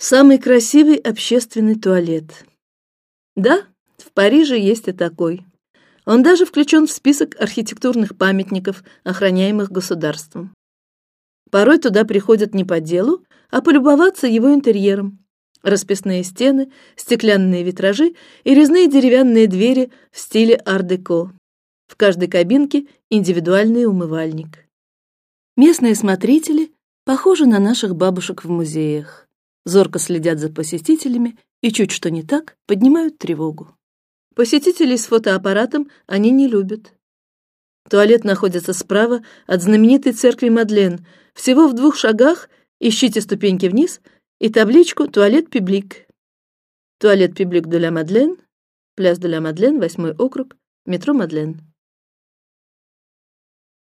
Самый красивый общественный туалет. Да, в Париже есть и такой. Он даже включен в список архитектурных памятников, охраняемых государством. Порой туда приходят не по делу, а полюбоваться его интерьером. Расписные стены, стеклянные витражи и резные деревянные двери в стиле ар-деко. В каждой кабинке индивидуальный умывальник. Местные смотрители похожи на наших бабушек в музеях зорко следят за посетителями и чуть что не так поднимают тревогу. Посетителей с фотоаппаратом они не любят. Туалет находится справа от знаменитой церкви Мадлен, всего в двух шагах. Ищите ступеньки вниз и табличку "Туалет Публик". Туалет Публик де ла Мадлен, пляс де ла Мадлен, восьмой округ, метро Мадлен.